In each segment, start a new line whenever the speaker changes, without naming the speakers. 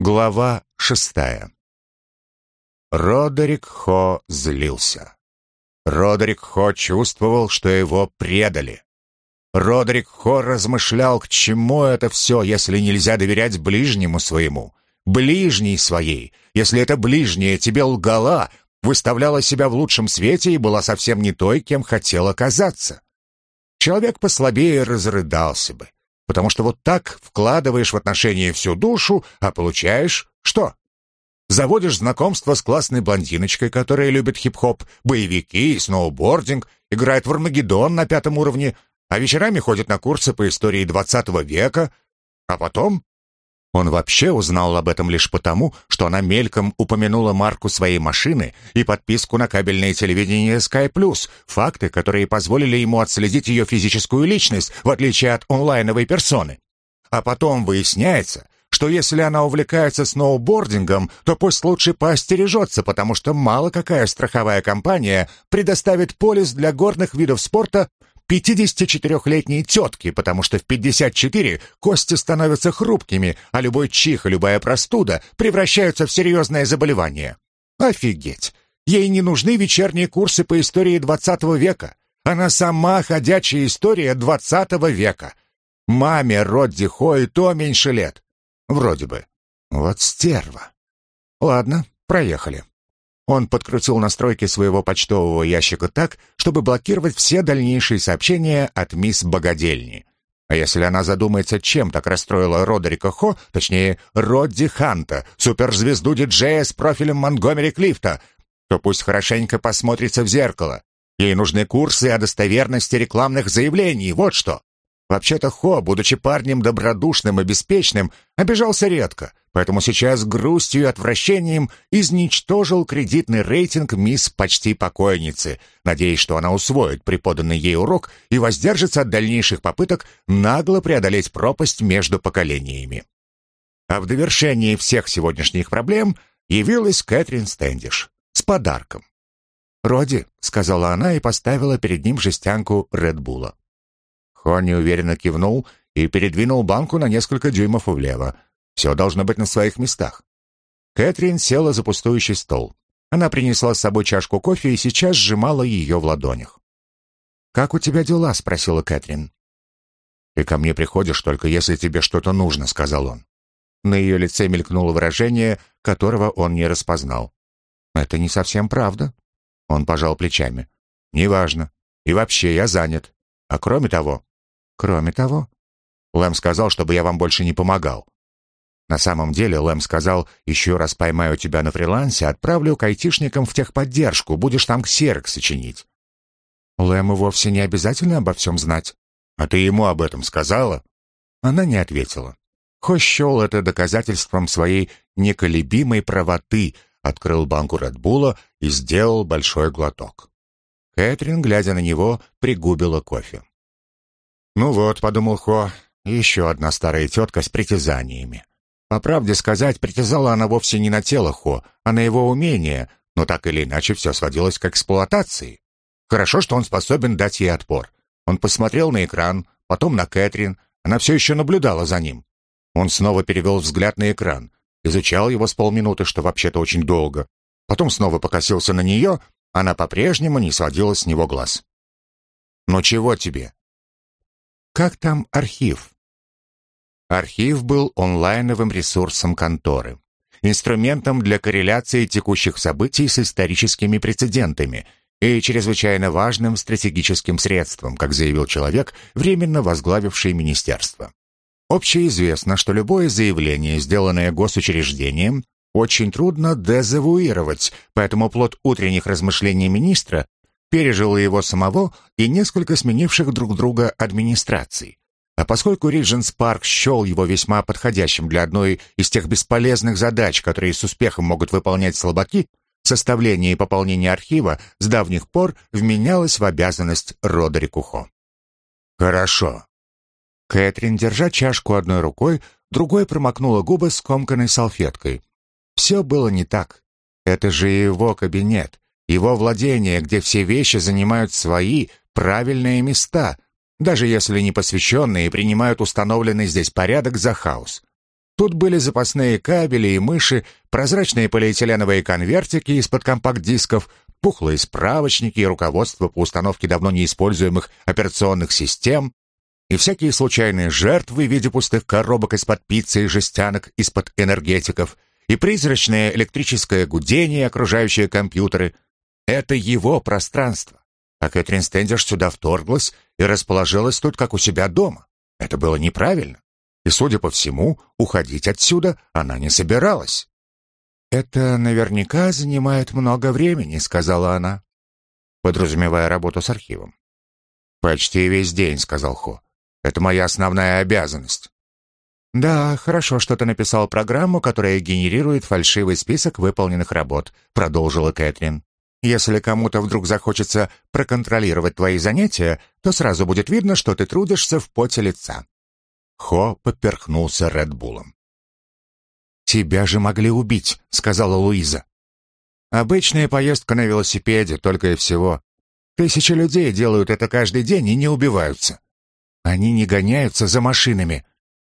Глава шестая. Родерик Хо злился. Родерик Хо чувствовал, что его предали. Родерик Хо размышлял, к чему это все, если нельзя доверять ближнему своему. Ближней своей, если эта ближняя тебе лгала, выставляла себя в лучшем свете и была совсем не той, кем хотел оказаться. Человек послабее разрыдался бы. Потому что вот так вкладываешь в отношения всю душу, а получаешь что? Заводишь знакомство с классной блондиночкой, которая любит хип-хоп, боевики сноубординг, играет в Армагеддон на пятом уровне, а вечерами ходит на курсы по истории 20 века, а потом он вообще узнал об этом лишь потому, что она мельком упомянула марку своей машины и подписку на кабельное телевидение Sky Plus, факты, которые позволили ему отследить ее физическую личность, в отличие от онлайновой персоны. А потом выясняется, что если она увлекается сноубордингом, то пусть лучше поостережется, потому что мало какая страховая компания предоставит полис для горных видов спорта 54-летней тетки, потому что в 54 кости становятся хрупкими, а любой чих и любая простуда превращаются в серьезное заболевание. Офигеть! Ей не нужны вечерние курсы по истории 20 века. Она сама ходячая история 20 века. Маме Родди Хо то меньше лет. Вроде бы. Вот стерва. Ладно, проехали. Он подкрутил настройки своего почтового ящика так, чтобы блокировать все дальнейшие сообщения от мисс Богодельни. А если она задумается, чем так расстроила Родерика Хо, точнее, Родди Ханта, суперзвезду диджея с профилем Монгомери Клифта, то пусть хорошенько посмотрится в зеркало. Ей нужны курсы о достоверности рекламных заявлений, вот что. Вообще-то Хо, будучи парнем добродушным и беспечным, обижался редко, поэтому сейчас грустью и отвращением изничтожил кредитный рейтинг мисс почти покойницы, надеясь, что она усвоит преподанный ей урок и воздержится от дальнейших попыток нагло преодолеть пропасть между поколениями. А в довершении всех сегодняшних проблем явилась Кэтрин Стэндиш с подарком. «Роди», — сказала она и поставила перед ним жестянку Редбула. Хо неуверенно кивнул и передвинул банку на несколько дюймов влево. Все должно быть на своих местах. Кэтрин села за пустующий стол. Она принесла с собой чашку кофе и сейчас сжимала ее в ладонях. «Как у тебя дела?» — спросила Кэтрин. «Ты ко мне приходишь только если тебе что-то нужно», — сказал он. На ее лице мелькнуло выражение, которого он не распознал. «Это не совсем правда». Он пожал плечами. «Неважно. И вообще, я занят. А кроме того, Кроме того, Лэм сказал, чтобы я вам больше не помогал. На самом деле, Лэм сказал, еще раз поймаю тебя на фрилансе, отправлю к айтишникам в техподдержку, будешь там ксерокс сочинить. Лэму вовсе не обязательно обо всем знать. А ты ему об этом сказала? Она не ответила. Хо счел это доказательством своей неколебимой правоты, открыл банку Редбула и сделал большой глоток. Кэтрин, глядя на него, пригубила кофе. «Ну вот», — подумал Хо, — «еще одна старая тетка с притязаниями». По правде сказать, притязала она вовсе не на тело Хо, а на его умение, но так или иначе все сводилось к эксплуатации. Хорошо, что он способен дать ей отпор. Он посмотрел на экран, потом на Кэтрин, она все еще наблюдала за ним. Он снова перевел взгляд на экран, изучал его с полминуты, что вообще-то очень долго. Потом снова покосился на нее, она по-прежнему не сводила с него глаз. «Ну чего тебе?» Как там архив? Архив был онлайновым ресурсом конторы, инструментом для корреляции текущих событий с историческими прецедентами и чрезвычайно важным стратегическим средством, как заявил человек, временно возглавивший министерство. Общеизвестно, что любое заявление, сделанное госучреждением, очень трудно дезавуировать, поэтому плод утренних размышлений министра пережил его самого и несколько сменивших друг друга администраций. А поскольку Ридженс Парк счел его весьма подходящим для одной из тех бесполезных задач, которые с успехом могут выполнять слабаки, составление и пополнение архива с давних пор вменялось в обязанность Родерику Хо. «Хорошо». Кэтрин, держа чашку одной рукой, другой промокнула губы скомканной салфеткой. Все было не так. Это же его кабинет, его владение, где все вещи занимают свои правильные места, даже если не посвященные принимают установленный здесь порядок за хаос. Тут были запасные кабели и мыши, прозрачные полиэтиленовые конвертики из-под компакт-дисков, пухлые справочники и руководство по установке давно неиспользуемых операционных систем, и всякие случайные жертвы в виде пустых коробок из-под пиццы и жестянок из-под энергетиков, и призрачное электрическое гудение, окружающее компьютеры. Это его пространство. А Кэтрин Стендерш сюда вторглась и расположилась тут, как у себя дома. Это было неправильно и, судя по всему, уходить отсюда она не собиралась. «Это наверняка занимает много времени», — сказала она, подразумевая работу с архивом. «Почти весь день», — сказал Хо. «Это моя основная обязанность». «Да, хорошо, что ты написал программу, которая генерирует фальшивый список выполненных работ», — продолжила Кэтрин. «Если кому-то вдруг захочется проконтролировать твои занятия, то сразу будет видно, что ты трудишься в поте лица. Хо поперхнулся Редбулом. «Тебя же могли убить», — сказала Луиза. «Обычная поездка на велосипеде, только и всего. Тысячи людей делают это каждый день и не убиваются. Они не гоняются за машинами.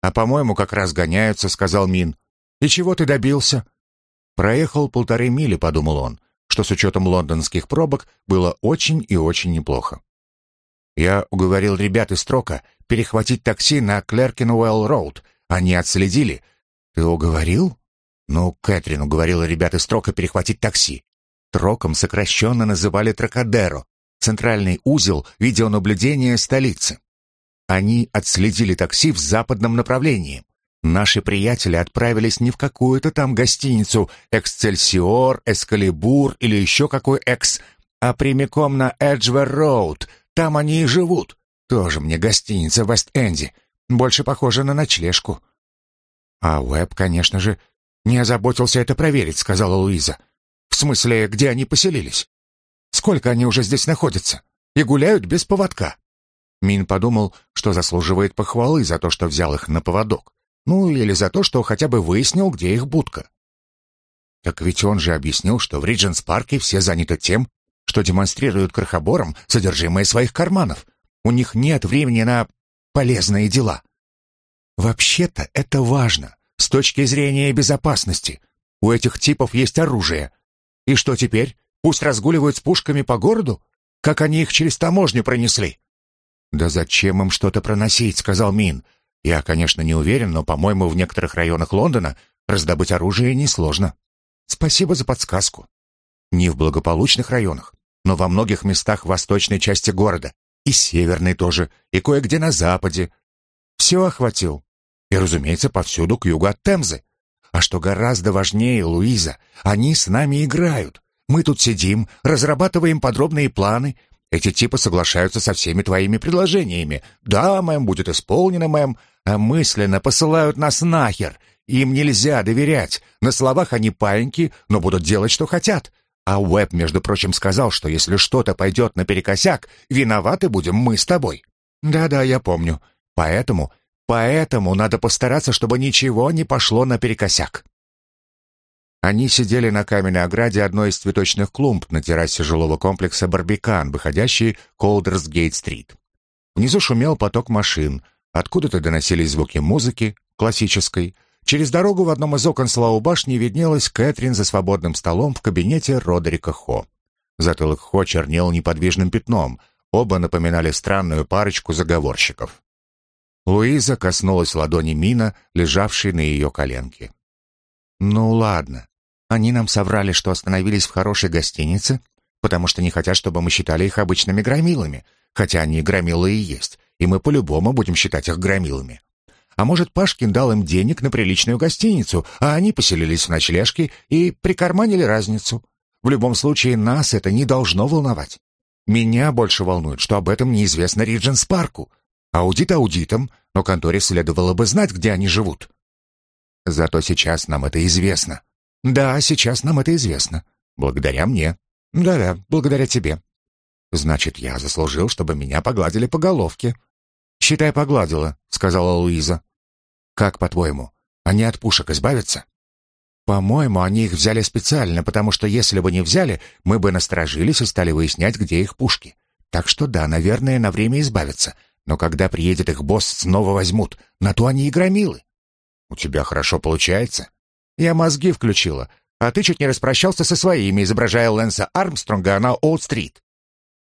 А, по-моему, как раз гоняются», — сказал Мин. «И чего ты добился?» «Проехал полторы мили», — подумал он, что с учетом лондонских пробок было очень и очень неплохо. Я уговорил ребят из Трока перехватить такси на Клеркинуэлл-роуд. Они отследили. Ты уговорил? Ну, Кэтрин уговорила ребят из Трока перехватить такси. Троком сокращенно называли Трокадеро, центральный узел видеонаблюдения столицы. Они отследили такси в западном направлении. Наши приятели отправились не в какую-то там гостиницу «Эксцельсиор», «Эскалибур» или еще какой «Экс», а прямиком на Эджвер-роуд — там они и живут. Тоже мне гостиница в Вест-Энде. Больше похоже на ночлежку». «А Уэб, конечно же, не озаботился это проверить», — сказала Луиза. «В смысле, где они поселились? Сколько они уже здесь находятся? И гуляют без поводка?» Мин подумал, что заслуживает похвалы за то, что взял их на поводок. Ну, или за то, что хотя бы выяснил, где их будка. Так ведь он же объяснил, что в Ридженс-парке все заняты тем, что демонстрируют крохоборам содержимое своих карманов. У них нет времени на полезные дела. Вообще-то это важно с точки зрения безопасности. У этих типов есть оружие. И что теперь? Пусть разгуливают с пушками по городу? Как они их через таможню пронесли? Да зачем им что-то проносить, сказал Мин. Я, конечно, не уверен, но, по-моему, в некоторых районах Лондона раздобыть оружие несложно. Спасибо за подсказку. Не в благополучных районах, но во многих местах восточной части города. И северной тоже, и кое-где на западе. Все охватил. И, разумеется, повсюду к югу от Темзы. А что гораздо важнее, Луиза, они с нами играют. Мы тут сидим, разрабатываем подробные планы. Эти типы соглашаются со всеми твоими предложениями. Да, мэм, будет исполнено, мэм. А мысленно посылают нас нахер. Им нельзя доверять. На словах они паиньки, но будут делать, что хотят. А Уэб, между прочим, сказал, что если что-то пойдет наперекосяк, виноваты будем мы с тобой. Да-да, я помню. Поэтому, поэтому надо постараться, чтобы ничего не пошло наперекосяк. Они сидели на каменной ограде одной из цветочных клумб на террасе жилого комплекса «Барбикан», выходящей Колдерсгейт-стрит. Внизу шумел поток машин, откуда-то доносились звуки музыки, классической, Через дорогу в одном из окон Слау башни виднелась Кэтрин за свободным столом в кабинете Родерика Хо. Затылок Хо чернел неподвижным пятном. Оба напоминали странную парочку заговорщиков. Луиза коснулась ладони Мина, лежавшей на ее коленке. «Ну ладно. Они нам соврали, что остановились в хорошей гостинице, потому что не хотят, чтобы мы считали их обычными громилами, хотя они громилы и есть, и мы по-любому будем считать их громилами. А может, Пашкин дал им денег на приличную гостиницу, а они поселились в ночлежке и прикарманили разницу. В любом случае, нас это не должно волновать. Меня больше волнует, что об этом неизвестно Ридженс Парку. Аудит аудитом, но конторе следовало бы знать, где они живут. Зато сейчас нам это известно. Да, сейчас нам это известно. Благодаря мне. Да-да, благодаря тебе. Значит, я заслужил, чтобы меня погладили по головке. «Считай, погладила», — сказала Луиза. «Как, по-твоему, они от пушек избавятся?» «По-моему, они их взяли специально, потому что если бы не взяли, мы бы насторожились и стали выяснять, где их пушки. Так что да, наверное, на время избавятся. Но когда приедет их босс, снова возьмут. На то они и громилы». У тебя хорошо получается. Я мозги включила, а ты чуть не распрощался со своими, изображая Лэнса Армстронга на Олд-стрит.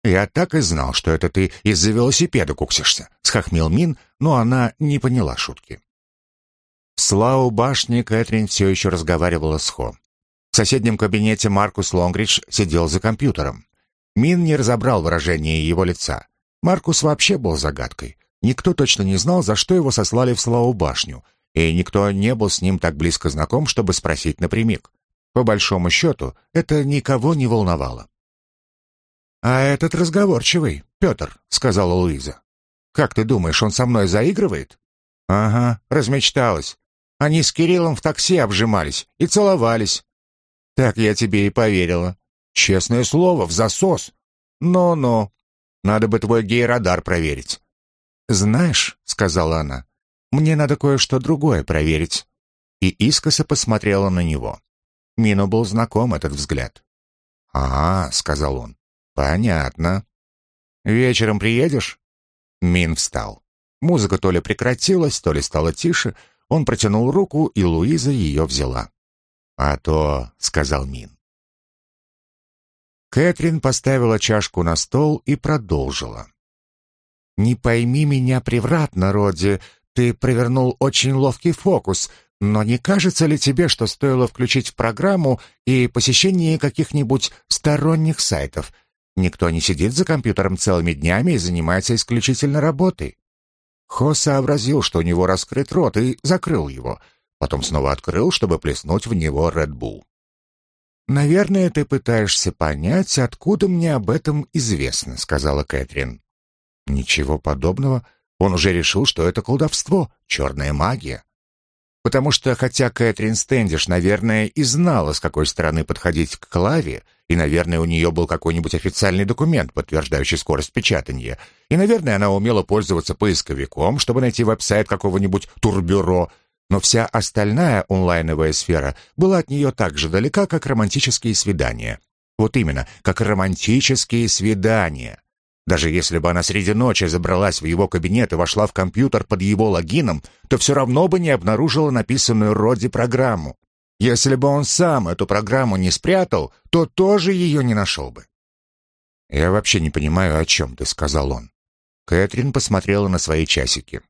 «Я так и знал, что это ты из-за велосипеда куксишься», — схохмел Мин, но она не поняла шутки. В Слау башни Кэтрин все еще разговаривала с Хо. В соседнем кабинете Маркус Лонгридж сидел за компьютером. Мин не разобрал выражение его лица. Маркус вообще был загадкой. Никто точно не знал, за что его сослали в Слау башню, и никто не был с ним так близко знаком, чтобы спросить напрямик. По большому счету, это никого не волновало. «А этот разговорчивый, Петр», — сказала Луиза. «Как ты думаешь, он со мной заигрывает?» «Ага, размечталась. Они с Кириллом в такси обжимались и целовались». «Так я тебе и поверила. Честное слово, в засос. Но-но, надо бы твой гей-радар проверить». «Знаешь», — сказала она, — «мне надо кое-что другое проверить». И искоса посмотрела на него. Мину был знаком этот взгляд. «А, — сказал он, — понятно. Вечером приедешь?» Мин встал. Музыка то ли прекратилась, то ли стала тише. Он протянул руку, и Луиза ее взяла. «А то», — сказал Мин. Кэтрин поставила чашку на стол и продолжила. «Не пойми меня превратно, Роди, ты провернул очень ловкий фокус, но не кажется ли тебе, что стоило включить в программу и посещение каких-нибудь сторонних сайтов? Никто не сидит за компьютером целыми днями и занимается исключительно работой. Хо сообразил, что у него раскрыт рот, и закрыл его. Потом снова открыл, чтобы плеснуть в него Red Bull. «Наверное, ты пытаешься понять, откуда мне об этом известно», — сказала Кэтрин. «Ничего подобного. Он уже решил, что это колдовство, черная магия. Потому что, хотя Кэтрин Стэндиш, наверное, и знала, с какой стороны подходить к клаве, и, наверное, у нее был какой-нибудь официальный документ, подтверждающий скорость печатания, и, наверное, она умела пользоваться поисковиком, чтобы найти веб-сайт какого-нибудь турбюро, но вся остальная онлайновая сфера была от нее так же далека, как романтические свидания. Вот именно, как романтические свидания. Даже если бы она среди ночи забралась в его кабинет и вошла в компьютер под его логином, то все равно бы не обнаружила написанную Роди программу. Если бы он сам эту программу не спрятал, то тоже ее не нашел бы. «Я вообще не понимаю, о чем ты», — сказал он. Кэтрин посмотрела на свои часики.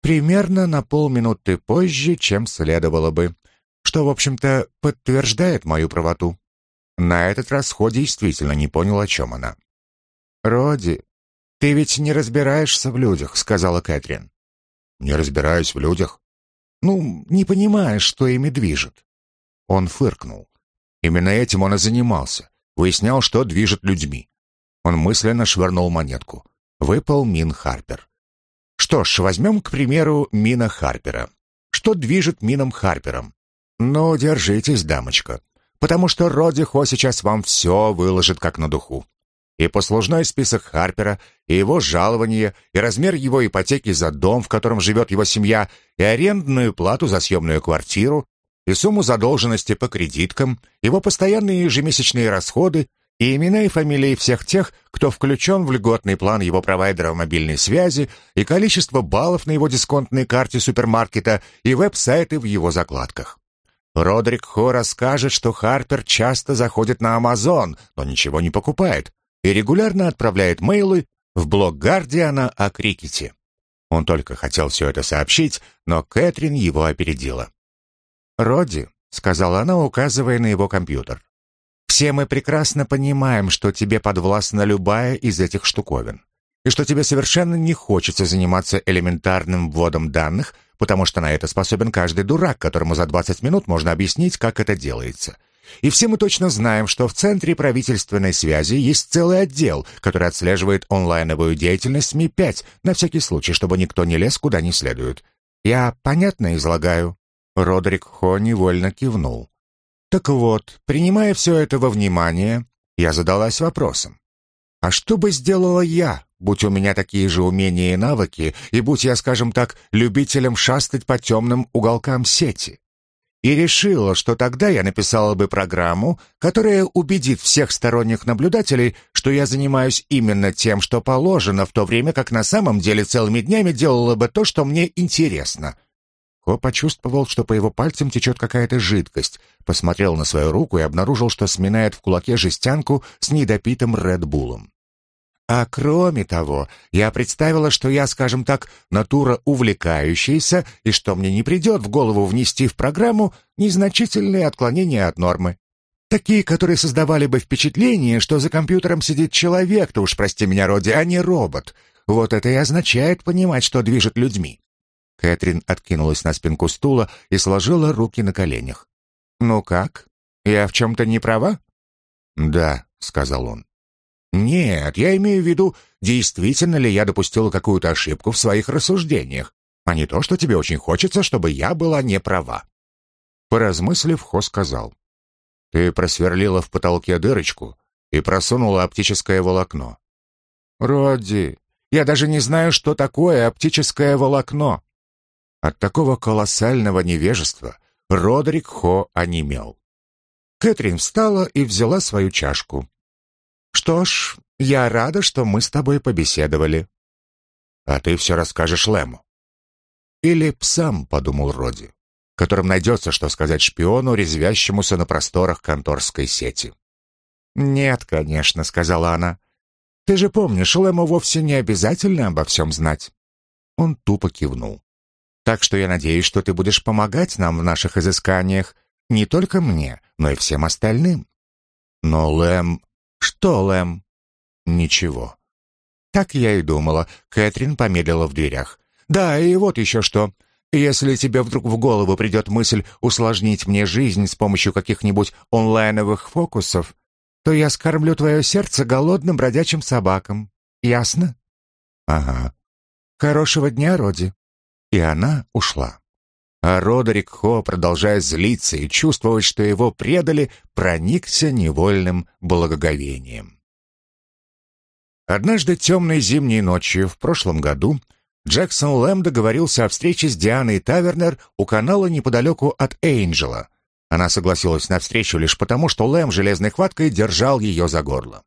«Примерно на полминуты позже, чем следовало бы, что, в общем-то, подтверждает мою правоту». На этот раз Хо действительно не понял, о чем она. «Роди, ты ведь не разбираешься в людях», — сказала Кэтрин. «Не разбираюсь в людях?» «Ну, не понимаешь, что ими движет». Он фыркнул. Именно этим он и занимался. Выяснял, что движет людьми. Он мысленно швырнул монетку. Выпал Мин Харпер. Что ж, возьмем, к примеру, Мина Харпера. Что движет Мином Харпером? Ну, держитесь, дамочка. Потому что Роди Хо сейчас вам все выложит как на духу и послужной список Харпера, и его жалование, и размер его ипотеки за дом, в котором живет его семья, и арендную плату за съемную квартиру, и сумму задолженности по кредиткам, его постоянные ежемесячные расходы, и имена и фамилии всех тех, кто включен в льготный план его провайдера мобильной связи, и количество баллов на его дисконтной карте супермаркета, и веб-сайты в его закладках. Родрик Хо расскажет, что Харпер часто заходит на Амазон, но ничего не покупает, и регулярно отправляет мейлы в блог Гардиана о крикете. Он только хотел все это сообщить, но Кэтрин его опередила. «Родди», — сказала она, указывая на его компьютер, «все мы прекрасно понимаем, что тебе подвластна любая из этих штуковин, и что тебе совершенно не хочется заниматься элементарным вводом данных, потому что на это способен каждый дурак, которому за 20 минут можно объяснить, как это делается. И все мы точно знаем, что в Центре правительственной связи есть целый отдел, который отслеживает онлайновую деятельность СМИ-5, на всякий случай, чтобы никто не лез куда не следует. Я понятно излагаю?» Родрик Хо невольно кивнул. «Так вот, принимая все это во внимание, я задалась вопросом. А что бы сделала я, будь у меня такие же умения и навыки, и будь я, скажем так, любителем шастать по темным уголкам сети? И решила, что тогда я написала бы программу, которая убедит всех сторонних наблюдателей, что я занимаюсь именно тем, что положено, в то время как на самом деле целыми днями делала бы то, что мне интересно. Ко почувствовал, что по его пальцам течет какая-то жидкость, посмотрел на свою руку и обнаружил, что сминает в кулаке жестянку с недопитым Редбулом. А кроме того, я представила, что я, скажем так, натура увлекающаяся, и что мне не придет в голову внести в программу незначительные отклонения от нормы. Такие, которые создавали бы впечатление, что за компьютером сидит человек-то уж, прости меня, Роди, а не робот. Вот это и означает понимать, что движет людьми. Кэтрин откинулась на спинку стула и сложила руки на коленях. «Ну как? Я в чем-то не права?» «Да», — сказал он. Нет, я имею в виду, действительно ли я допустила какую-то ошибку в своих рассуждениях, а не то, что тебе очень хочется, чтобы я была не права. Поразмыслив, Хо сказал. Ты просверлила в потолке дырочку и просунула оптическое волокно. Роди, я даже не знаю, что такое оптическое волокно. От такого колоссального невежества Родерик Хо онемел. Кэтрин встала и взяла свою чашку. Что ж, я рада, что мы с тобой побеседовали. А ты все расскажешь Лэму. Или псам, подумал Роди, которым найдется, что сказать шпиону, резвящемуся на просторах конторской сети. Нет, конечно, сказала она. Ты же помнишь, Лэму вовсе не обязательно обо всем знать. Он тупо кивнул. Так что я надеюсь, что ты будешь помогать нам в наших изысканиях, не только мне, но и всем остальным. Но Лэм «Что, Лэм?» «Ничего». «Так я и думала». Кэтрин помедлила в дверях. «Да, и вот еще что. Если тебе вдруг в голову придет мысль усложнить мне жизнь с помощью каких-нибудь онлайновых фокусов, то я скормлю твое сердце голодным бродячим собакам. Ясно?» «Ага. Хорошего дня, Роди». И она ушла. А Родерик Хо, продолжая злиться и чувствовать, что его предали, проникся невольным благоговением. Однажды темной зимней ночью в прошлом году Джексон Лэм договорился о встрече с Дианой Тавернер у канала неподалеку от Эйнджела. Она согласилась на встречу лишь потому, что Лэм железной хваткой держал ее за горло.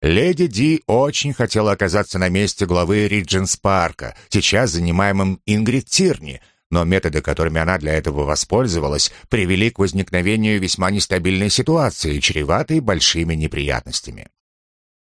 Леди Ди очень хотела оказаться на месте главы Ридженс Парка, сейчас занимаемым Ингрид Тирни, но методы, которыми она для этого воспользовалась, привели к возникновению весьма нестабильной ситуации, чреватой большими неприятностями.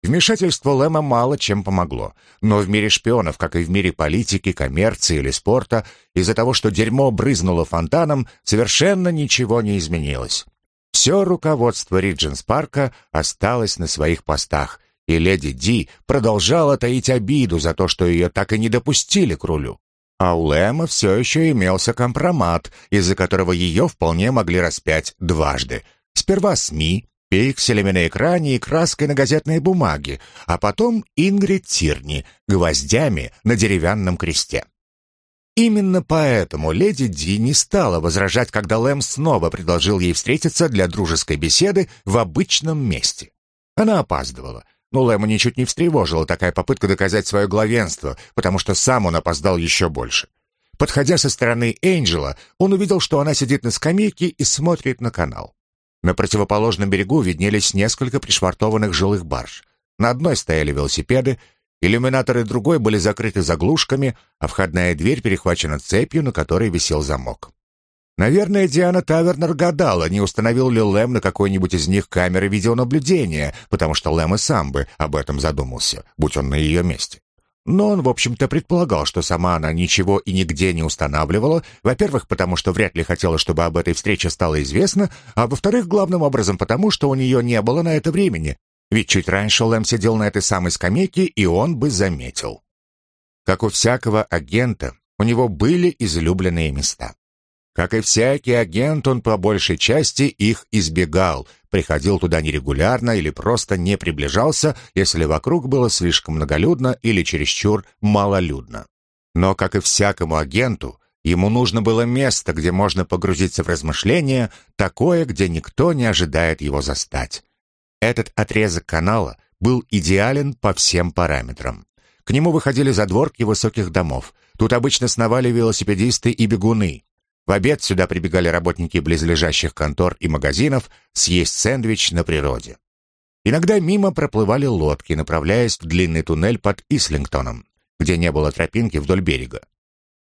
Вмешательство Лэма мало чем помогло, но в мире шпионов, как и в мире политики, коммерции или спорта, из-за того, что дерьмо брызнуло фонтаном, совершенно ничего не изменилось. Все руководство Ридженс Парка осталось на своих постах, и леди Ди продолжала таить обиду за то, что ее так и не допустили к рулю. А у Лэма все еще имелся компромат, из-за которого ее вполне могли распять дважды. Сперва СМИ, пикселями на экране и краской на газетной бумаге, а потом Ингрид Тирни, гвоздями на деревянном кресте. Именно поэтому леди Ди не стала возражать, когда Лэм снова предложил ей встретиться для дружеской беседы в обычном месте. Она опаздывала — но Лэма ничуть не встревожила такая попытка доказать свое главенство, потому что сам он опоздал еще больше. Подходя со стороны Энджела, он увидел, что она сидит на скамейке и смотрит на канал. На противоположном берегу виднелись несколько пришвартованных жилых барж. На одной стояли велосипеды, иллюминаторы другой были закрыты заглушками, а входная дверь перехвачена цепью, на которой висел замок. Наверное, Диана Тавернер гадала, не установил ли Лэм на какой-нибудь из них камеры видеонаблюдения, потому что Лэм и сам бы об этом задумался, будь он на ее месте. Но он, в общем-то, предполагал, что сама она ничего и нигде не устанавливала, во-первых, потому что вряд ли хотела, чтобы об этой встрече стало известно, а во-вторых, главным образом потому, что у нее не было на это времени, ведь чуть раньше Лэм сидел на этой самой скамейке, и он бы заметил. Как у всякого агента, у него были излюбленные места. Как и всякий агент, он по большей части их избегал, приходил туда нерегулярно или просто не приближался, если вокруг было слишком многолюдно или чересчур малолюдно. Но, как и всякому агенту, ему нужно было место, где можно погрузиться в размышления, такое, где никто не ожидает его застать. Этот отрезок канала был идеален по всем параметрам. К нему выходили задворки высоких домов. Тут обычно сновали велосипедисты и бегуны. В обед сюда прибегали работники близлежащих контор и магазинов съесть сэндвич на природе. Иногда мимо проплывали лодки, направляясь в длинный туннель под Ислингтоном, где не было тропинки вдоль берега.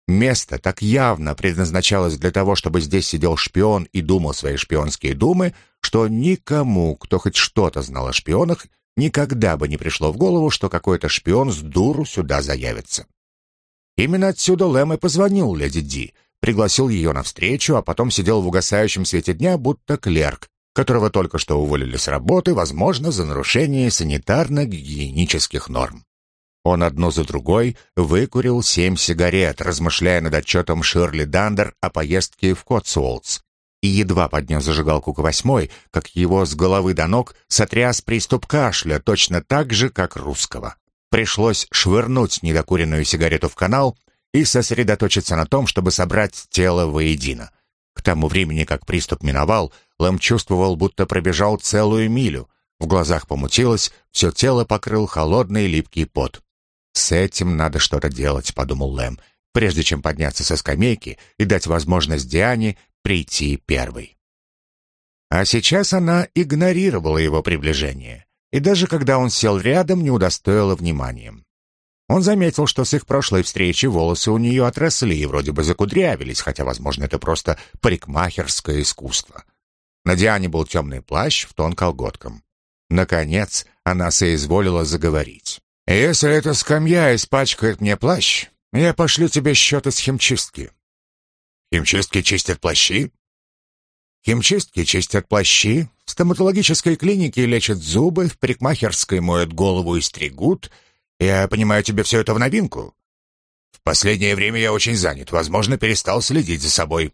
Место так явно предназначалось для того, чтобы здесь сидел шпион и думал свои шпионские думы, что никому, кто хоть что-то знал о шпионах, никогда бы не пришло в голову, что какой-то шпион с дуру сюда заявится. Именно отсюда Лэм и позвонил леди Ди, пригласил ее на встречу, а потом сидел в угасающем свете дня, будто клерк, которого только что уволили с работы, возможно, за нарушение санитарно-гигиенических норм. Он одну за другой выкурил семь сигарет, размышляя над отчетом Ширли Дандер о поездке в Котсуолтс, и едва поднес зажигалку к восьмой, как его с головы до ног сотряс приступ кашля, точно так же, как русского. Пришлось швырнуть недокуренную сигарету в канал и сосредоточиться на том, чтобы собрать тело воедино. К тому времени, как приступ миновал, Лэм чувствовал, будто пробежал целую милю. В глазах помутилось, все тело покрыл холодный липкий пот. «С этим надо что-то делать», — подумал Лэм, прежде чем подняться со скамейки и дать возможность Диане прийти первой. А сейчас она игнорировала его приближение, и даже когда он сел рядом, не удостоила вниманием. Он заметил, что с их прошлой встречи волосы у нее отросли и вроде бы закудрявились, хотя, возможно, это просто парикмахерское искусство. На Диане был темный плащ в тон колготкам. Наконец, она соизволила заговорить. «Если эта скамья испачкает мне плащ, я пошлю тебе счет из химчистки». «Химчистки чистят плащи?» «Химчистки чистят плащи, в стоматологической клинике лечат зубы, в парикмахерской моют голову и стригут. Я понимаю, тебе все это в новинку?» «В последнее время я очень занят, возможно, перестал следить за собой».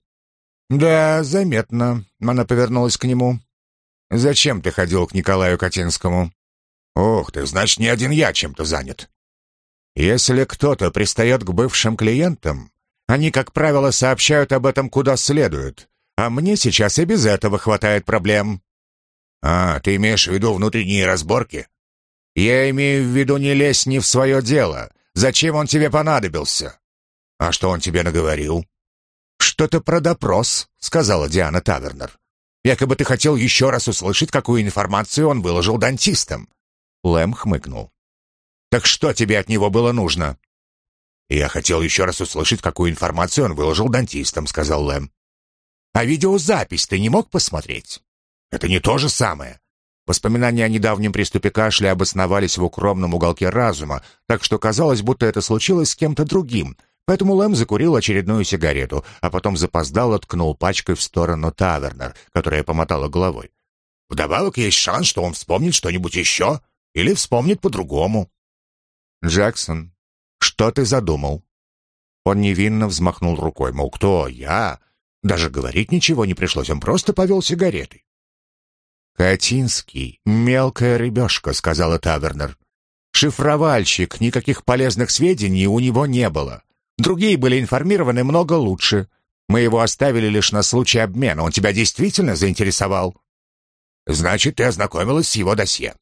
«Да, заметно», — она повернулась к нему. «Зачем ты ходил к Николаю Катинскому?» «Ух ты, значит, не один я чем-то занят». «Если кто-то пристает к бывшим клиентам, они, как правило, сообщают об этом куда следует, а мне сейчас и без этого хватает проблем». «А, ты имеешь в виду внутренние разборки?» «Я имею в виду не лезь не в свое дело. Зачем он тебе понадобился?» «А что он тебе наговорил?» «Что-то про допрос», — сказала Диана Тавернер. «Якобы ты хотел еще раз услышать, какую информацию он выложил дантистам. Лэм хмыкнул. «Так что тебе от него было нужно?» «Я хотел еще раз услышать, какую информацию он выложил дантистам», — сказал Лэм. «А видеозапись ты не мог посмотреть?» «Это не то же самое». Воспоминания о недавнем приступе кашля обосновались в укромном уголке разума, так что казалось, будто это случилось с кем-то другим. Поэтому Лэм закурил очередную сигарету, а потом запоздал ткнул пачкой в сторону Тавернер, которая помотала головой. «Вдобавок есть шанс, что он вспомнит что-нибудь еще. Или вспомнит по-другому. «Джексон, что ты задумал?» Он невинно взмахнул рукой, мол, кто я? Даже говорить ничего не пришлось, он просто повел сигареты. «Катинский, мелкая рыбешка», — сказала Тавернер. «Шифровальщик, никаких полезных сведений у него не было. Другие были информированы много лучше. Мы его оставили лишь на случай обмена. Он тебя действительно заинтересовал?» «Значит, ты ознакомилась с его досье?»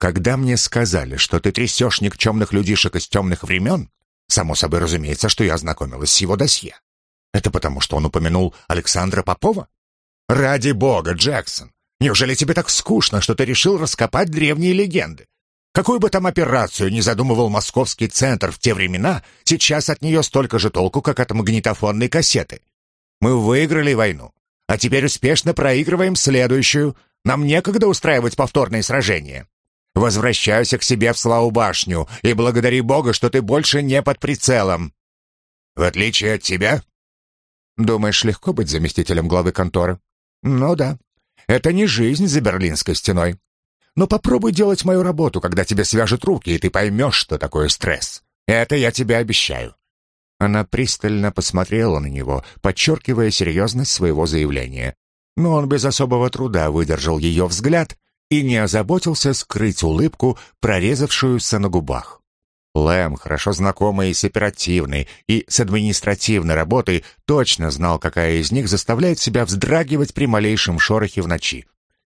Когда мне сказали, что ты трясешь никчемных людишек из темных времен, само собой разумеется, что я ознакомилась с его досье. Это потому, что он упомянул Александра Попова? Ради бога, Джексон! Неужели тебе так скучно, что ты решил раскопать древние легенды? Какую бы там операцию ни задумывал московский центр в те времена, сейчас от нее столько же толку, как от магнитофонной кассеты. Мы выиграли войну, а теперь успешно проигрываем следующую. Нам некогда устраивать повторные сражения. Возвращайся к себе в Славу башню и благодари Бога, что ты больше не под прицелом. В отличие от тебя? Думаешь, легко быть заместителем главы конторы? Ну да. Это не жизнь за Берлинской стеной. Но попробуй делать мою работу, когда тебе свяжут руки, и ты поймешь, что такое стресс. Это я тебе обещаю. Она пристально посмотрела на него, подчеркивая серьезность своего заявления. Но он без особого труда выдержал ее взгляд и не озаботился скрыть улыбку, прорезавшуюся на губах. Лэм, хорошо знакомый с оперативной и с административной работой, точно знал, какая из них заставляет себя вздрагивать при малейшем шорохе в ночи.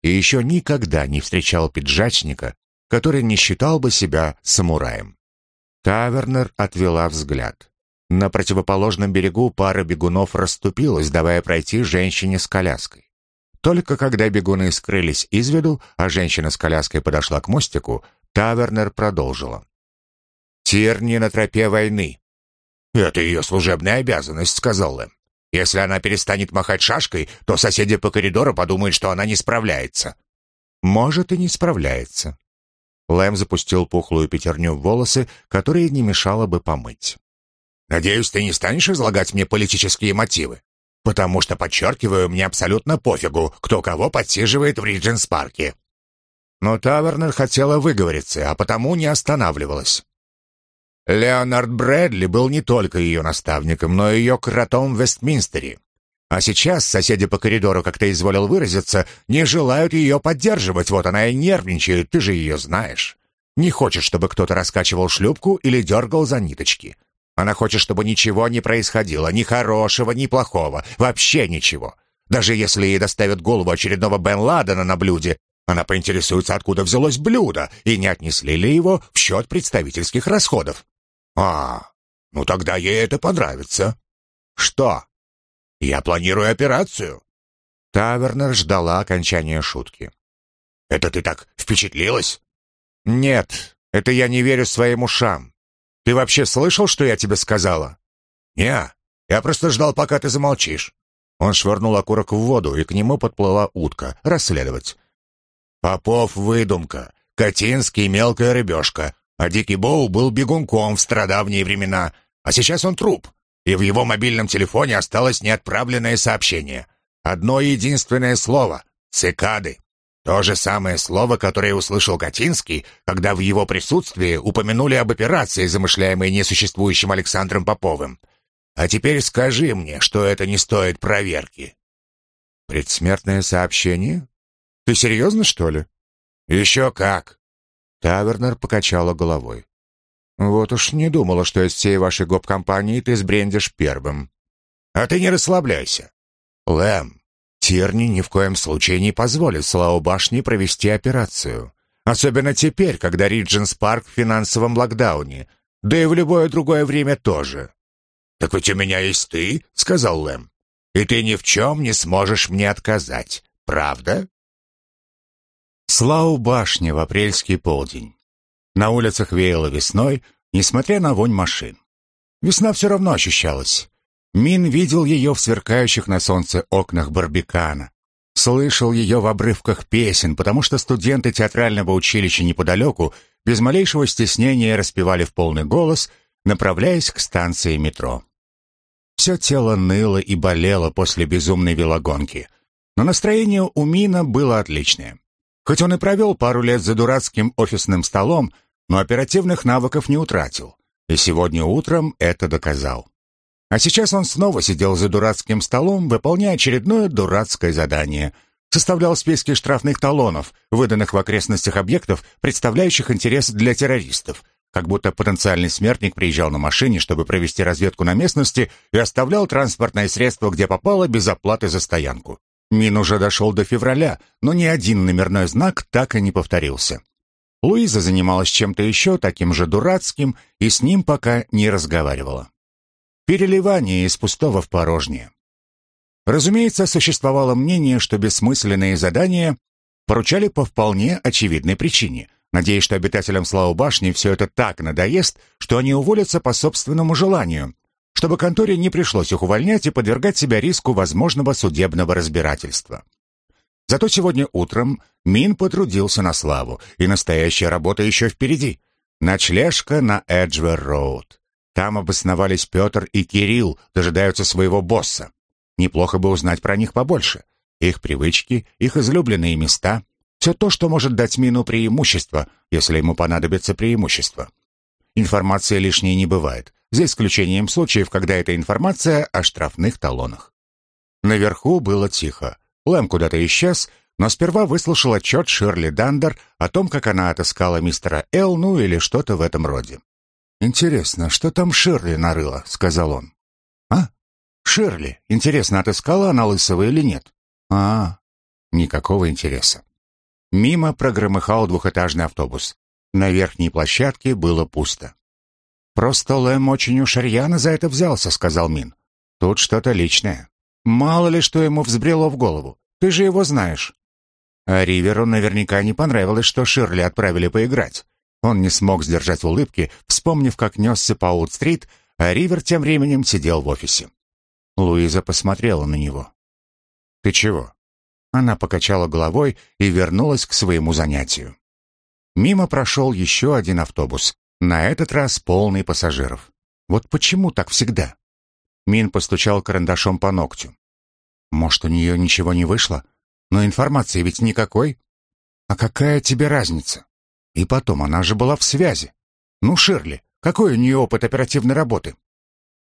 И еще никогда не встречал пиджачника, который не считал бы себя самураем. Тавернер отвела взгляд. На противоположном берегу пара бегунов расступилась, давая пройти женщине с коляской. Только когда бегуны скрылись из виду, а женщина с коляской подошла к мостику, Тавернер продолжила. «Тирни на тропе войны. «Это ее служебная обязанность», — сказал Лэм. «Если она перестанет махать шашкой, то соседи по коридору подумают, что она не справляется». «Может, и не справляется». Лэм запустил пухлую пятерню в волосы, которые не мешало бы помыть. «Надеюсь, ты не станешь излагать мне политические мотивы? Потому что, подчеркиваю, мне абсолютно пофигу, кто кого подсиживает в Ридженс-парке». Но Тавернер хотела выговориться, а потому не останавливалась. Леонард Брэдли был не только ее наставником, но и ее кротом в Вестминстере. А сейчас соседи по коридору, как ты изволил выразиться, не желают ее поддерживать, вот она и нервничает, ты же ее знаешь. Не хочет, чтобы кто-то раскачивал шлюпку или дергал за ниточки. Она хочет, чтобы ничего не происходило, ни хорошего, ни плохого, вообще ничего. Даже если ей доставят голову очередного Бен Ладена на блюде, она поинтересуется, откуда взялось блюдо, и не отнесли ли его в счет представительских расходов. «А, ну тогда ей это понравится». «Что?» «Я планирую операцию». Тавернер ждала окончания шутки. «Это ты так впечатлилась?» «Нет, это я не верю своим ушам. Ты вообще слышал, что я тебе сказала?» «Не, я просто ждал, пока ты замолчишь». Он швырнул окурок в воду, и к нему подплыла утка. Расследовать. «Попов выдумка. Катинский мелкая рыбешка. А Дикий Боу был бегунком в страдавние времена, а сейчас он труп, и в его мобильном телефоне осталось неотправленное сообщение. Одно единственное слово — «цикады». То же самое слово, которое услышал Катинский, когда в его присутствии упомянули об операции, замышляемой несуществующим Александром Поповым. А теперь скажи мне, что это не стоит проверки. Предсмертное сообщение? Ты серьезно, что ли? Еще как. Тавернер покачала головой. «Вот уж не думала, что из всей вашей гоп-компании ты сбрендишь первым». «А ты не расслабляйся. Лэм, Тирни ни в коем случае не позволит Слау Башни провести операцию. Особенно теперь, когда Ридженс Парк в финансовом локдауне, да и в любое другое время тоже». «Так ведь у меня есть ты», — сказал Лэм. «И ты ни в чем не сможешь мне отказать, правда?» Слау башни в апрельский полдень. На улицах веяло весной, несмотря на вонь машин. Весна все равно ощущалась. Мин видел ее в сверкающих на солнце окнах Барбикана. Слышал ее в обрывках песен, потому что студенты театрального училища неподалеку без малейшего стеснения распевали в полный голос, направляясь к станции метро. Все тело ныло и болело после безумной велогонки, но настроение у Мина было отличное. Хоть он и провел пару лет за дурацким офисным столом, но оперативных навыков не утратил. И сегодня утром это доказал. А сейчас он снова сидел за дурацким столом, выполняя очередное дурацкое задание. Составлял списки штрафных талонов, выданных в окрестностях объектов, представляющих интерес для террористов. Как будто потенциальный смертник приезжал на машине, чтобы провести разведку на местности и оставлял транспортное средство, где попало, без оплаты за стоянку. Мин уже дошел до февраля, но ни один номерной знак так и не повторился. Луиза занималась чем-то еще таким же дурацким и с ним пока не разговаривала. Переливание из пустого в порожнее. Разумеется, существовало мнение, что бессмысленные задания поручали по вполне очевидной причине, надеясь, что обитателям Славы башни все это так надоест, что они уволятся по собственному желанию, чтобы конторе не пришлось их увольнять и подвергать себя риску возможного судебного разбирательства. Зато сегодня утром Мин потрудился на славу, и настоящая работа еще впереди. Ночлежка на Эджвер-Роуд. Там обосновались Петр и Кирилл, дожидаются своего босса. Неплохо бы узнать про них побольше. Их привычки, их излюбленные места. Все то, что может дать Мину преимущество, если ему понадобится преимущество. Информации лишней не бывает за исключением случаев, когда эта информация о штрафных талонах. Наверху было тихо. Лэм куда-то исчез, но сперва выслушал отчет Ширли Дандер о том, как она отыскала мистера Эл, ну или что-то в этом роде. «Интересно, что там Ширли нарыла?» — сказал он. «А? Ширли. Интересно, отыскала она Лысого или нет?» «А, никакого интереса». Мимо прогромыхал двухэтажный автобус. На верхней площадке было пусто. «Просто Лэм очень уж рьяно за это взялся», — сказал Мин. «Тут что-то личное. Мало ли, что ему взбрело в голову. Ты же его знаешь». А Риверу наверняка не понравилось, что Ширли отправили поиграть. Он не смог сдержать улыбки, вспомнив, как несся по Аут-стрит, а Ривер тем временем сидел в офисе. Луиза посмотрела на него. «Ты чего?» Она покачала головой и вернулась к своему занятию. Мимо прошел еще один автобус, на этот раз полный пассажиров. Вот почему так всегда? Мин постучал карандашом по ногтю. Может, у нее ничего не вышло? Но информации ведь никакой. А какая тебе разница? И потом, она же была в связи. Ну, Ширли, какой у нее опыт оперативной работы?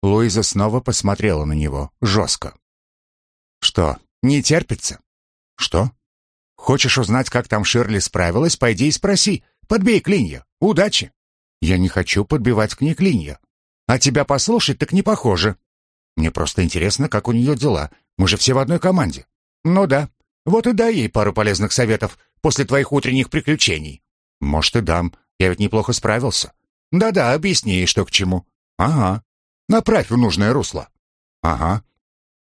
Луиза снова посмотрела на него, жестко. Что, не терпится? Что? Хочешь узнать, как там Ширли справилась? Пойди и спроси. Подбей клинья. Удачи. Я не хочу подбивать к ней клинья. А тебя послушать так не похоже. Мне просто интересно, как у нее дела. Мы же все в одной команде. Ну да. Вот и дай ей пару полезных советов после твоих утренних приключений. Может, и дам. Я ведь неплохо справился. Да-да, объясни ей, что к чему. Ага. Направь в нужное русло. Ага.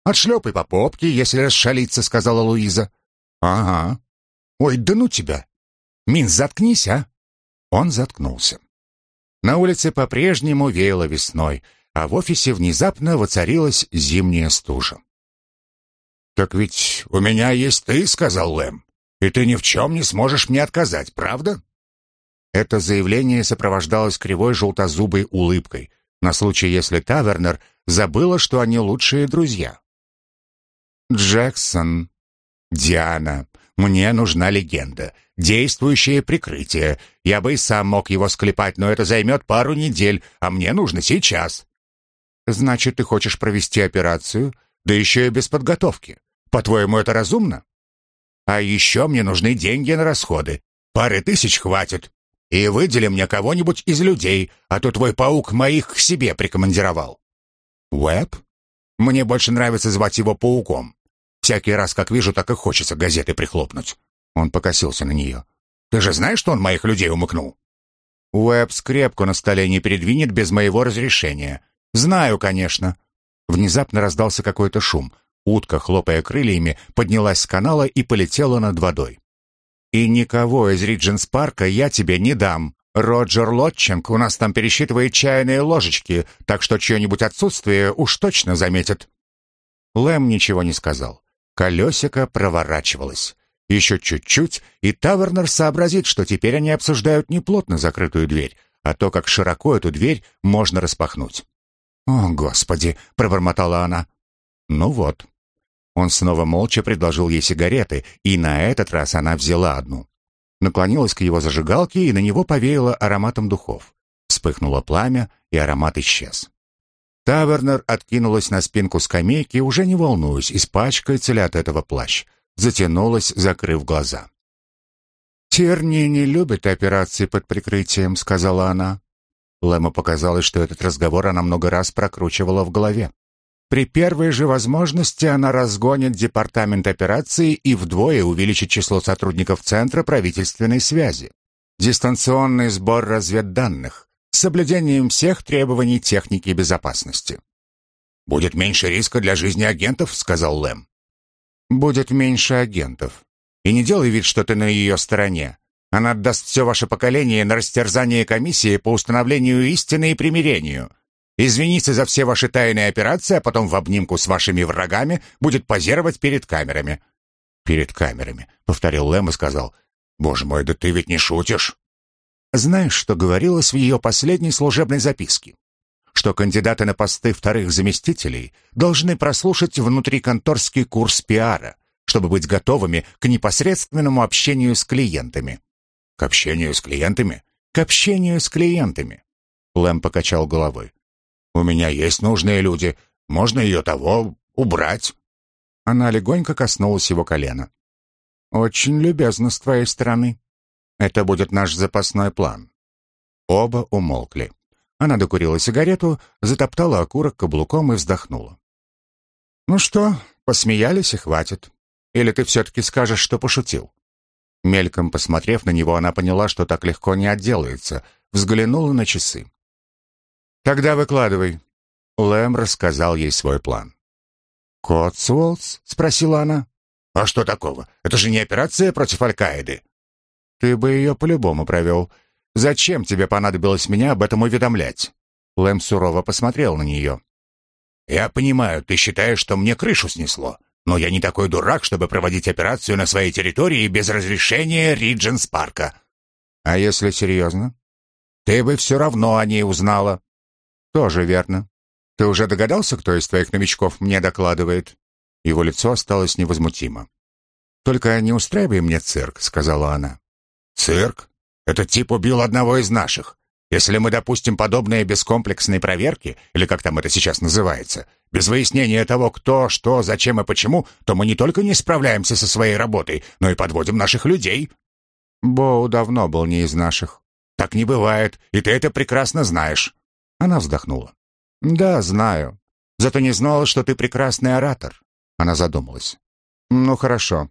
Отшлепай по попке, если расшалится, сказала Луиза. Ага. Ой, да ну тебя. Мин, заткнись, а? Он заткнулся. На улице по-прежнему веяло весной, а в офисе внезапно воцарилась зимняя стужа. «Так ведь у меня есть ты», — сказал Лэм, «и ты ни в чем не сможешь мне отказать, правда?» Это заявление сопровождалось кривой желтозубой улыбкой, на случай, если Тавернер забыла, что они лучшие друзья. «Джексон, Диана, мне нужна легенда, действующее прикрытие. Я бы и сам мог его склепать, но это займет пару недель, а мне нужно сейчас». «Значит, ты хочешь провести операцию, да еще и без подготовки. По-твоему, это разумно?» «А еще мне нужны деньги на расходы. Пары тысяч хватит. И выдели мне кого-нибудь из людей, а то твой паук моих к себе прикомандировал». «Уэб? Мне больше нравится звать его пауком. Всякий раз, как вижу, так и хочется газеты прихлопнуть». Он покосился на нее. «Ты же знаешь, что он моих людей умыкнул?» «Уэб скрепку на столе не передвинет без моего разрешения. Знаю, конечно». Внезапно раздался какой-то шум. Утка, хлопая крыльями, поднялась с канала и полетела над водой. И никого из Ридженс-парка я тебе не дам. Роджер Лотченк у нас там пересчитывает чайные ложечки, так что чье-нибудь отсутствие уж точно заметит». Лэм ничего не сказал. Колесико проворачивалось. Еще чуть-чуть, и Тавернер сообразит, что теперь они обсуждают не плотно закрытую дверь, а то, как широко эту дверь можно распахнуть. «О, Господи!» — пробормотала она. «Ну вот, он снова молча предложил ей сигареты, и на этот раз она взяла одну. Наклонилась к его зажигалке и на него повеяло ароматом духов. Вспыхнуло пламя, и аромат исчез. Тавернер откинулась на спинку скамейки, уже не волнуясь, испачкается ли от этого плащ. Затянулась, закрыв глаза. «Терни не любит операции под прикрытием», — сказала она. Лэму показалось, что этот разговор она много раз прокручивала в голове. При первой же возможности она разгонит департамент операций и вдвое увеличит число сотрудников Центра правительственной связи. Дистанционный сбор разведданных соблюдением всех требований техники безопасности. «Будет меньше риска для жизни агентов», — сказал Лэм. «Будет меньше агентов. И не делай вид, что ты на ее стороне. Она отдаст все ваше поколение на растерзание комиссии по установлению истины и примирению. Извиниться за все ваши тайные операции, а потом в обнимку с вашими врагами будет позировать перед камерами». «Перед камерами», — повторил Лэм и сказал. «Боже мой, да ты ведь не шутишь!» Знаешь, что говорилось в ее последней служебной записке? Что кандидаты на посты вторых заместителей должны прослушать внутриконторский курс пиара, чтобы быть готовыми к непосредственному общению с клиентами. К общению с клиентами? К общению с клиентами. Лэм покачал головой. У меня есть нужные люди. Можно ее того убрать». Она легонько коснулась его колена. «Очень любезно с твоей стороны. Это будет наш запасной план». Оба умолкли. Она докурила сигарету, затоптала окурок каблуком и вздохнула. «Ну что, посмеялись и хватит. Или ты все-таки скажешь, что пошутил?» Мельком посмотрев на него, она поняла, что так легко не отделается, взглянула на часы. «Тогда выкладывай». Лэм рассказал ей свой план. «Котсуолтс?» — спросила она. «А что такого? Это же не операция против Аль-Каиды». «Ты бы ее по-любому провел. Зачем тебе понадобилось меня об этом уведомлять?» Лэм сурово посмотрел на нее. «Я понимаю, ты считаешь, что мне крышу снесло, но я не такой дурак, чтобы проводить операцию на своей территории без разрешения Ридженс Парка». «А если серьезно?» «Ты бы все равно о ней узнала». «Тоже верно. Ты уже догадался, кто из твоих новичков мне докладывает?» Его лицо осталось невозмутимо. «Только не устраивай мне цирк», — сказала она. «Цирк? Этот тип убил одного из наших. Если мы допустим подобные бескомплексные проверки, или как там это сейчас называется, без выяснения того, кто, что, зачем и почему, то мы не только не справляемся со своей работой, но и подводим наших людей». «Боу давно был не из наших». «Так не бывает, и ты это прекрасно знаешь». Она вздохнула. «Да, знаю. Зато не знала, что ты прекрасный оратор». Она задумалась. «Ну, хорошо.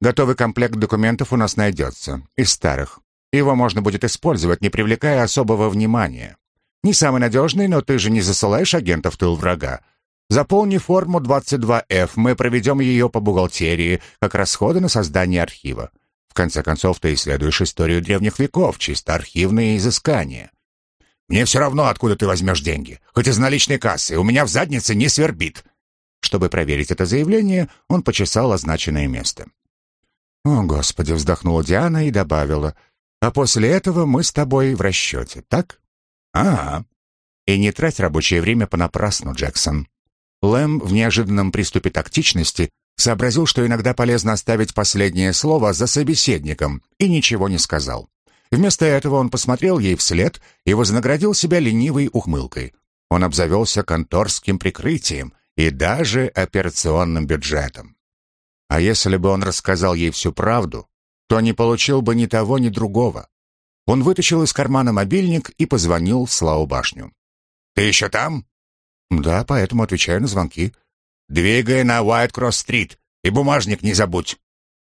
Готовый комплект документов у нас найдется. Из старых. Его можно будет использовать, не привлекая особого внимания. Не самый надежный, но ты же не засылаешь агентов в тыл врага. Заполни форму 22F, мы проведем ее по бухгалтерии, как расходы на создание архива. В конце концов, ты исследуешь историю древних веков, чисто архивные изыскания. Мне все равно, откуда ты возьмешь деньги. Хоть из наличной кассы, у меня в заднице не свербит. Чтобы проверить это заявление, он почесал означенное место. «О, Господи!» — вздохнула Диана и добавила — а после этого мы с тобой в расчете, так? Ага. И не трать рабочее время понапрасну, Джексон. Лэм в неожиданном приступе тактичности сообразил, что иногда полезно оставить последнее слово за собеседником, и ничего не сказал. Вместо этого он посмотрел ей вслед и вознаградил себя ленивой ухмылкой. Он обзавелся конторским прикрытием и даже операционным бюджетом. А если бы он рассказал ей всю правду, то не получил бы ни того, ни другого. Он вытащил из кармана мобильник и позвонил в Славу башню. «Ты еще там?» «Да, поэтому отвечаю на звонки». «Двигай на Уайт-Кросс-стрит и бумажник не забудь».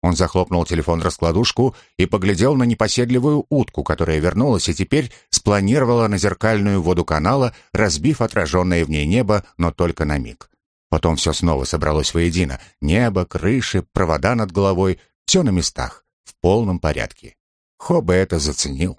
Он захлопнул телефон-раскладушку и поглядел на непоседливую утку, которая вернулась и теперь спланировала на зеркальную воду канала, разбив отраженное в ней небо, но только на миг. Потом все снова собралось воедино. Небо, крыши, провода над головой — все на местах в полном порядке. Хоббе это заценил.